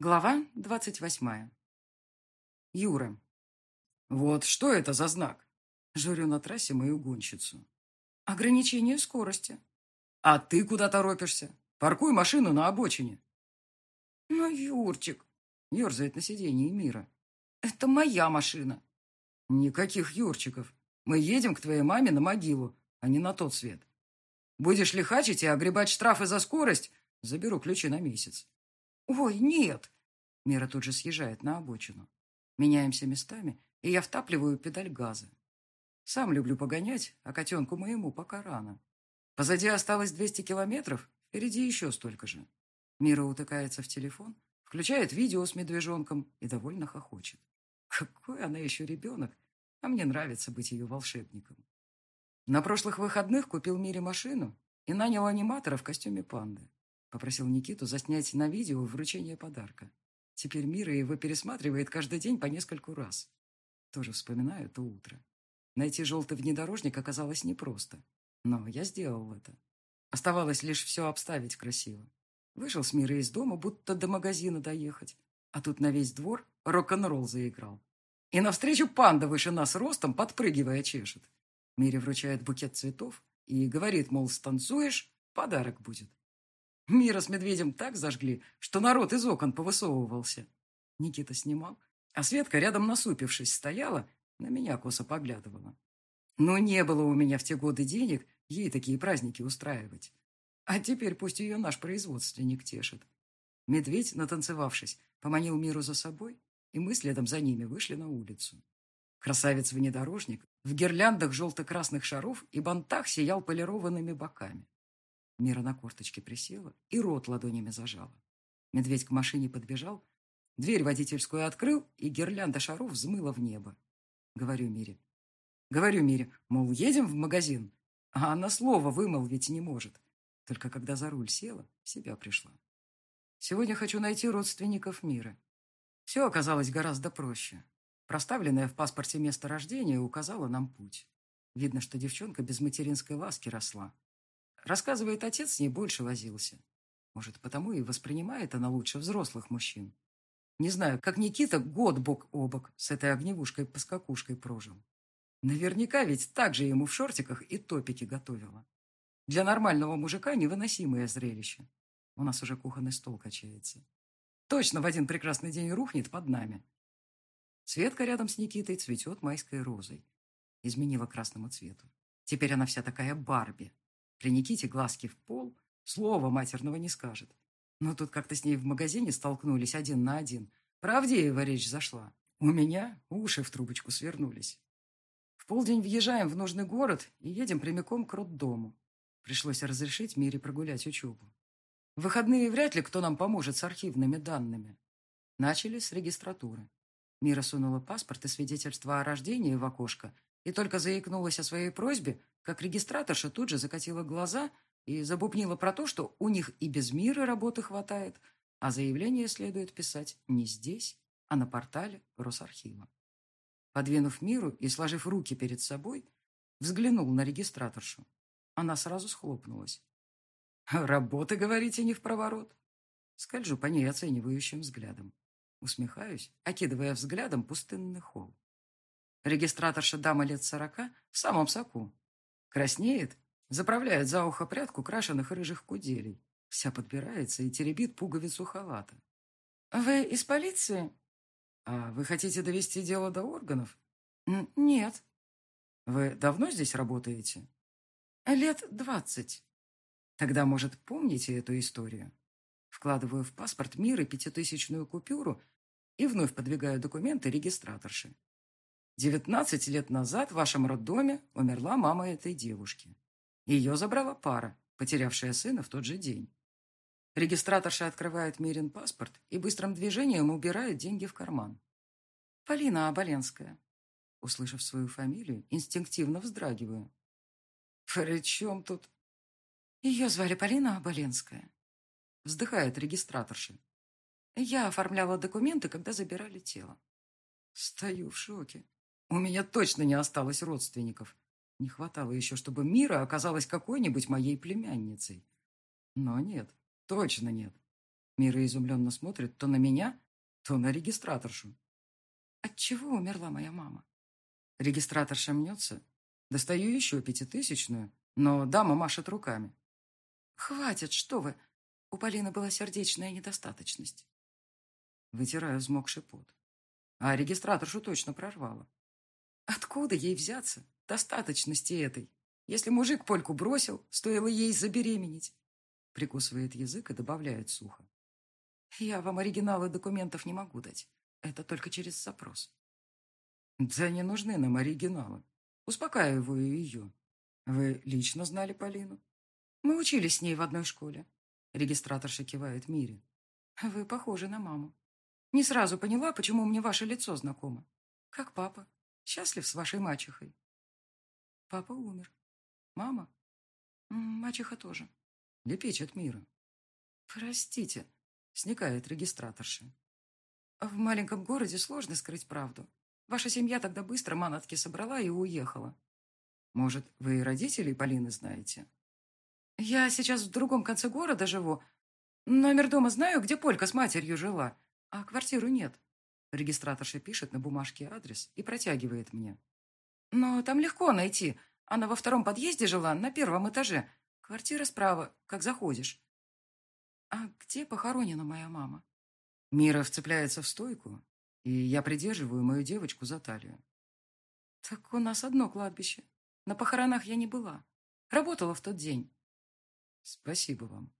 Глава двадцать восьмая. Юра. «Вот что это за знак?» Журю на трассе мою гонщицу. «Ограничение скорости». «А ты куда торопишься? Паркуй машину на обочине». «Ну, Юрчик», — ерзает на сиденье Мира. «Это моя машина». «Никаких Юрчиков. Мы едем к твоей маме на могилу, а не на тот свет. Будешь лихачить и огребать штрафы за скорость, заберу ключи на месяц». «Ой, нет!» Мира тут же съезжает на обочину. Меняемся местами, и я втапливаю педаль газа. Сам люблю погонять, а котенку моему пока рано. Позади осталось 200 километров, впереди еще столько же. Мира утыкается в телефон, включает видео с медвежонком и довольно хохочет. Какой она еще ребенок, а мне нравится быть ее волшебником. На прошлых выходных купил Мире машину и нанял аниматора в костюме панды. Попросил Никиту заснять на видео вручение подарка. Теперь Мира его пересматривает каждый день по нескольку раз. Тоже вспоминаю то утро. Найти желтый внедорожник оказалось непросто. Но я сделал это. Оставалось лишь все обставить красиво. Вышел с Мирой из дома, будто до магазина доехать. А тут на весь двор рок-н-ролл заиграл. И навстречу панда выше нас ростом, подпрыгивая, чешет. Мире вручает букет цветов и говорит, мол, станцуешь, подарок будет. Мира с медведем так зажгли, что народ из окон повысовывался. Никита снимал, а Светка рядом насупившись стояла, на меня косо поглядывала. Но не было у меня в те годы денег ей такие праздники устраивать. А теперь пусть ее наш производственник тешит. Медведь, натанцевавшись, поманил Миру за собой, и мы следом за ними вышли на улицу. Красавец-внедорожник в гирляндах желто-красных шаров и бантах сиял полированными боками. Мира на корточке присела и рот ладонями зажала. Медведь к машине подбежал, дверь водительскую открыл, и гирлянда шаров взмыла в небо. Говорю Мире. Говорю Мире, мол, едем в магазин. А она слова вымолвить не может. Только когда за руль села, в себя пришла. Сегодня хочу найти родственников Мира. Все оказалось гораздо проще. Проставленное в паспорте место рождения указало нам путь. Видно, что девчонка без материнской ласки росла. Рассказывает, отец с ней больше возился. Может, потому и воспринимает она лучше взрослых мужчин. Не знаю, как Никита год бок о бок с этой огневушкой-поскакушкой прожил. Наверняка ведь так же ему в шортиках и топики готовила. Для нормального мужика невыносимое зрелище. У нас уже кухонный стол качается. Точно в один прекрасный день рухнет под нами. Светка рядом с Никитой цветет майской розой. Изменила красному цвету. Теперь она вся такая Барби. При Никите глазки в пол, слова матерного не скажет. Но тут как-то с ней в магазине столкнулись один на один. Правдеева речь зашла. У меня уши в трубочку свернулись. В полдень въезжаем в нужный город и едем прямиком к роддому. Пришлось разрешить Мире прогулять учебу. В выходные вряд ли кто нам поможет с архивными данными. Начали с регистратуры. Мира сунула паспорт и свидетельство о рождении в окошко и только заикнулась о своей просьбе, как регистраторша тут же закатила глаза и забубнила про то, что у них и без мира работы хватает, а заявление следует писать не здесь, а на портале Росархива. Подвинув миру и сложив руки перед собой, взглянул на регистраторшу. Она сразу схлопнулась. «Работы, говорите, не в проворот?» Скольжу по ней оценивающим взглядом. Усмехаюсь, окидывая взглядом пустынный холл. Регистраторша дама лет сорока в самом соку. Краснеет, заправляет за ухо прядку крашеных рыжих куделей. Вся подбирается и теребит пуговицу халата. «Вы из полиции?» «А вы хотите довести дело до органов?» «Нет». «Вы давно здесь работаете?» «Лет двадцать». «Тогда, может, помните эту историю?» Вкладываю в паспорт мира пятитысячную купюру и вновь подвигаю документы регистраторши. Девятнадцать лет назад в вашем роддоме умерла мама этой девушки. Ее забрала пара, потерявшая сына в тот же день. Регистраторша открывает Мирин паспорт и быстрым движением убирает деньги в карман. Полина Оболенская. Услышав свою фамилию, инстинктивно вздрагиваю. «При чем тут?» Ее звали Полина Оболенская. Вздыхает регистраторша. Я оформляла документы, когда забирали тело. Стою в шоке. У меня точно не осталось родственников. Не хватало еще, чтобы Мира оказалась какой-нибудь моей племянницей. Но нет, точно нет. Мира изумленно смотрит то на меня, то на регистраторшу. От чего умерла моя мама? Регистраторша мнется. Достаю еще пятитысячную, но дама машет руками. Хватит, что вы. У Полины была сердечная недостаточность. Вытираю взмокший пот. А регистраторшу точно прорвало. Откуда ей взяться достаточности этой? Если мужик польку бросил, стоило ей забеременеть. Прикусывает язык и добавляет сухо. Я вам оригиналы документов не могу дать. Это только через запрос. Да не нужны нам оригиналы. Успокаиваю ее. Вы лично знали Полину? Мы учились с ней в одной школе. Регистраторша кивает Мире. Вы похожи на маму. Не сразу поняла, почему мне ваше лицо знакомо. Как папа. Счастлив с вашей мачехой. Папа умер. Мама? Мачеха тоже. Лепечет Мира. Простите, сникает регистраторша. В маленьком городе сложно скрыть правду. Ваша семья тогда быстро манатки собрала и уехала. Может, вы и родителей Полины знаете? Я сейчас в другом конце города живу. Номер дома знаю, где Полька с матерью жила, а квартиру нет. Регистраторша пишет на бумажке адрес и протягивает мне. Но там легко найти. Она во втором подъезде жила, на первом этаже. Квартира справа, как заходишь. А где похоронена моя мама? Мира вцепляется в стойку, и я придерживаю мою девочку за талию. Так у нас одно кладбище. На похоронах я не была. Работала в тот день. Спасибо вам.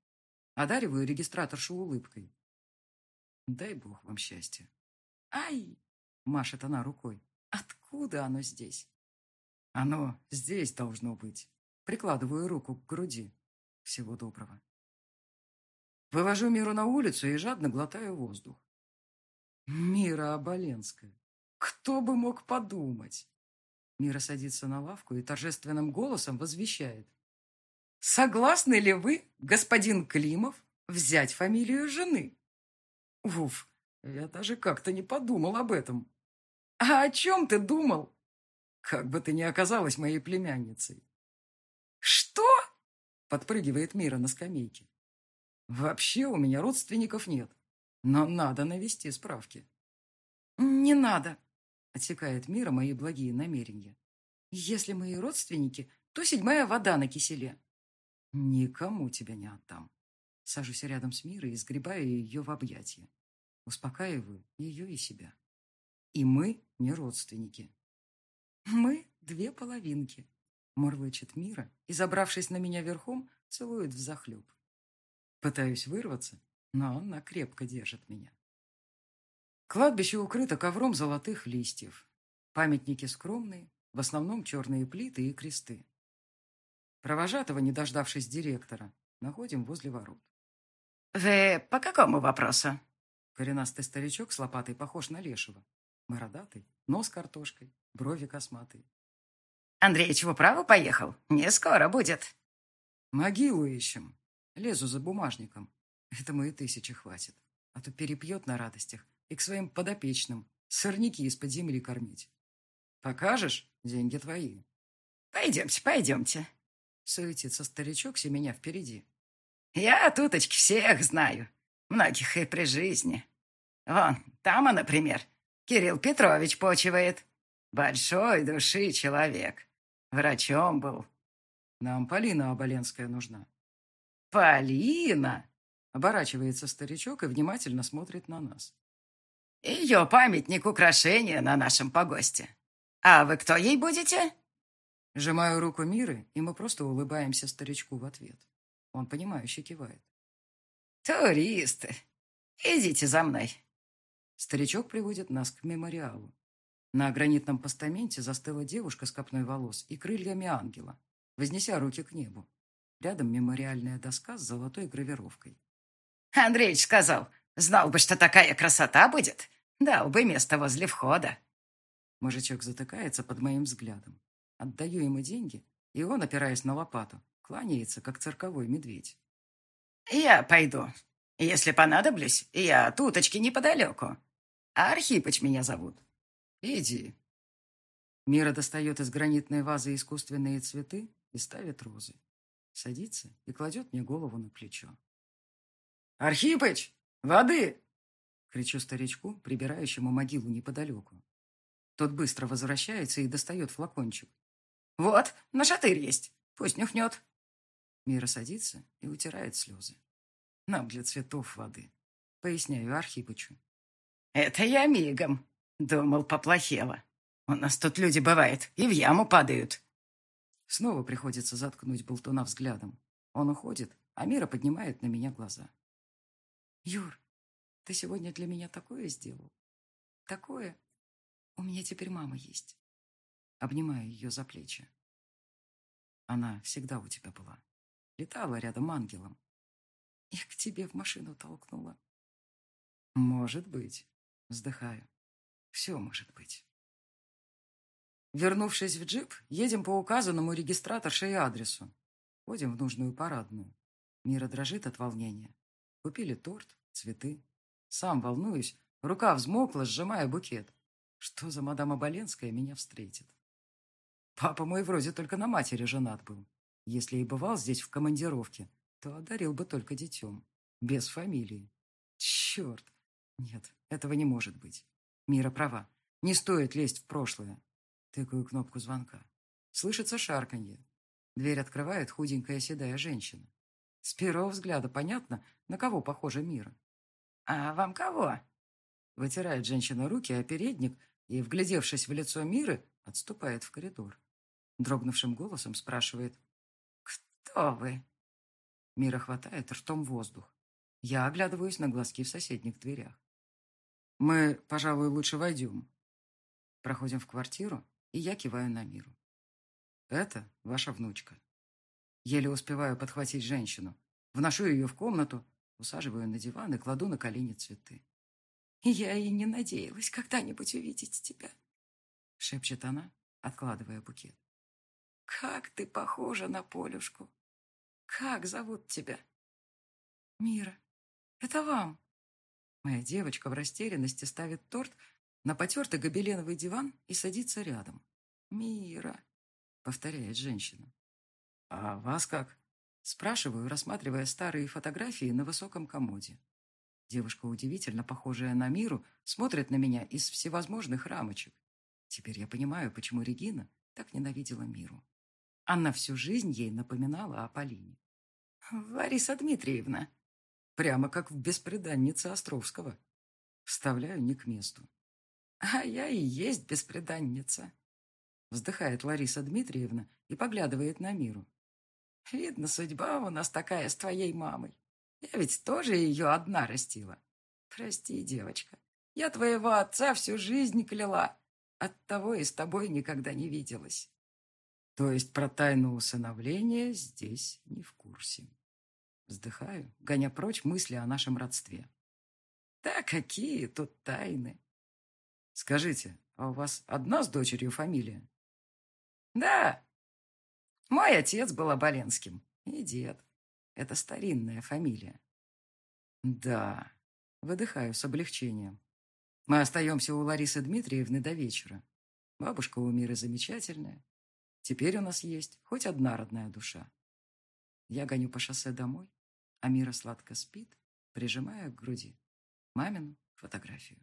Одариваю регистраторшу улыбкой. Дай бог вам счастья. Ай! Машет она рукой. Откуда оно здесь? Оно здесь должно быть. Прикладываю руку к груди. Всего доброго. Вывожу Миру на улицу и жадно глотаю воздух. Мира Оболенская. Кто бы мог подумать? Мира садится на лавку и торжественным голосом возвещает. Согласны ли вы, господин Климов, взять фамилию жены? Уф, я даже как-то не подумал об этом. А о чем ты думал? Как бы ты ни оказалась моей племянницей. Что? Подпрыгивает Мира на скамейке. Вообще у меня родственников нет, но надо навести справки. Не надо, отсекает Мира мои благие намерения. Если мои родственники, то седьмая вода на киселе. Никому тебя не отдам. Сажусь рядом с Мирой и сгребаю ее в объятия. Успокаиваю ее и себя. И мы не родственники. Мы две половинки. Мурлычет Мира и, забравшись на меня верхом, целует взахлеб. Пытаюсь вырваться, но она крепко держит меня. Кладбище укрыто ковром золотых листьев. Памятники скромные, в основном черные плиты и кресты. Провожатого, не дождавшись директора, находим возле ворот. «Вы по какому вопросу?» Коренастый старичок с лопатой похож на лешего. Бородатый, нос картошкой, брови косматые. «Андреич в управу поехал? Не скоро будет». «Могилу ищем. Лезу за бумажником. Это мои тысячи хватит. А то перепьет на радостях и к своим подопечным сорняки из-под земли кормить. Покажешь? Деньги твои». «Пойдемте, пойдемте», Суетится старичок, меня впереди. Я туточки всех знаю. Многих и при жизни. Вон, там, например, Кирилл Петрович почивает. Большой души человек. Врачом был. Нам Полина Оболенская нужна. Полина? Оборачивается старичок и внимательно смотрит на нас. Ее памятник украшения на нашем погосте. А вы кто ей будете? Сжимаю руку Миры, и мы просто улыбаемся старичку в ответ. Он, понимающе кивает. «Туристы! Идите за мной!» Старичок приводит нас к мемориалу. На гранитном постаменте застыла девушка с копной волос и крыльями ангела, вознеся руки к небу. Рядом мемориальная доска с золотой гравировкой. «Андреич сказал, знал бы, что такая красота будет, дал бы место возле входа». Мужичок затыкается под моим взглядом. Отдаю ему деньги, и он, опираясь на лопату, кланяется, как цирковой медведь. «Я пойду. Если понадоблюсь, я туточки неподалеку. Архипыч меня зовут». «Иди». Мира достает из гранитной вазы искусственные цветы и ставит розы. Садится и кладет мне голову на плечо. «Архипыч, Воды!» Кричу старичку, прибирающему могилу неподалеку. Тот быстро возвращается и достает флакончик. «Вот, на шатырь есть. Пусть нюхнет». Мира садится и утирает слезы. «Нам для цветов воды», — поясняю Архипычу. «Это я мигом. Думал, поплохело. У нас тут люди, бывает, и в яму падают». Снова приходится заткнуть болтуна взглядом. Он уходит, а Мира поднимает на меня глаза. «Юр, ты сегодня для меня такое сделал. Такое. У меня теперь мама есть. Обнимаю ее за плечи. Она всегда у тебя была. Летала рядом ангелом. И к тебе в машину толкнула. Может быть. Вздыхаю. Все может быть. Вернувшись в джип, едем по указанному регистраторшей адресу. Ходим в нужную парадную. Мира дрожит от волнения. Купили торт, цветы. Сам волнуюсь, рука взмокла, сжимая букет. Что за мадам Оболенская меня встретит? Папа мой вроде только на матери женат был. Если и бывал здесь в командировке, то одарил бы только детем. Без фамилии. Черт! Нет, этого не может быть. Мира права. Не стоит лезть в прошлое. Тыкаю кнопку звонка. Слышится шарканье. Дверь открывает худенькая седая женщина. С первого взгляда понятно, на кого похожа Мира. «А вам кого?» Вытирает женщина руки о передник и, вглядевшись в лицо Миры, отступает в коридор. Дрогнувшим голосом спрашивает. «Кто вы?» Мира хватает ртом воздух. Я оглядываюсь на глазки в соседних дверях. «Мы, пожалуй, лучше войдем». Проходим в квартиру, и я киваю на Миру. «Это ваша внучка». Еле успеваю подхватить женщину. Вношу ее в комнату, Усаживаю на диван и кладу на колени цветы. «Я и не надеялась когда-нибудь увидеть тебя», — шепчет она, откладывая букет. «Как ты похожа на Полюшку! Как зовут тебя?» «Мира, это вам!» Моя девочка в растерянности ставит торт на потертый гобеленовый диван и садится рядом. «Мира!» — повторяет женщина. «А вас как?» Спрашиваю, рассматривая старые фотографии на высоком комоде. Девушка, удивительно похожая на Миру, смотрит на меня из всевозможных рамочек. Теперь я понимаю, почему Регина так ненавидела Миру. Она всю жизнь ей напоминала о Полине. «Лариса Дмитриевна!» Прямо как в «Беспреданнице Островского». Вставляю не к месту. «А я и есть беспреданница!» Вздыхает Лариса Дмитриевна и поглядывает на Миру. Видно, судьба у нас такая с твоей мамой. Я ведь тоже ее одна растила. Прости, девочка, я твоего отца всю жизнь кляла. Оттого и с тобой никогда не виделась. То есть про тайну усыновления здесь не в курсе. Вздыхаю, гоня прочь мысли о нашем родстве. Да какие тут тайны? Скажите, а у вас одна с дочерью фамилия? Да, мой отец был Оболенским. И дед. Это старинная фамилия. Да. Выдыхаю с облегчением. Мы остаемся у Ларисы Дмитриевны до вечера. Бабушка у Миры замечательная. Теперь у нас есть хоть одна родная душа. Я гоню по шоссе домой, а Мира сладко спит, прижимая к груди мамину фотографию.